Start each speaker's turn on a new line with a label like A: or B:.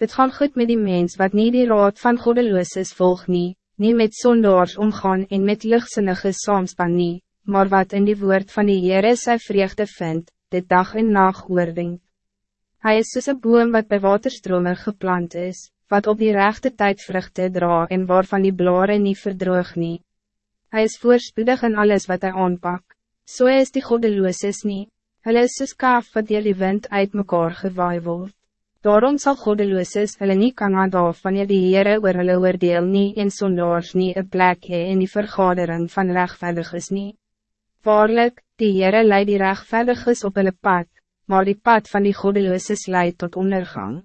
A: Dit gaan goed met die mens wat niet die raad van goddeloos volg nie, nie met zondaars omgaan en met lichtsinnige saamspan nie, maar wat in die woord van die Heere sy vreugde vind, dit dag en nacht oordenk. Hij is soos een boom wat bij waterstromen geplant is, wat op die rechte tijd vruchten dra en waarvan die blaren niet verdroog nie. Hij is voorspoedig in alles wat hij aanpak. Zo so is die goddeloos niet. Hulle is soos kaaf wat die wind uit mekaar gewaai word. Daarom zal goddeloos hulle nie kan aandaaf wanneer die Heere oor hulle oordeel nie en sondaars nie een plek hee in die vergadering van rechtvaardig is nie. Waarlik, die Heere leid die rechtvaardig is op hulle pad, maar die pad van die goddeloos leidt tot ondergang.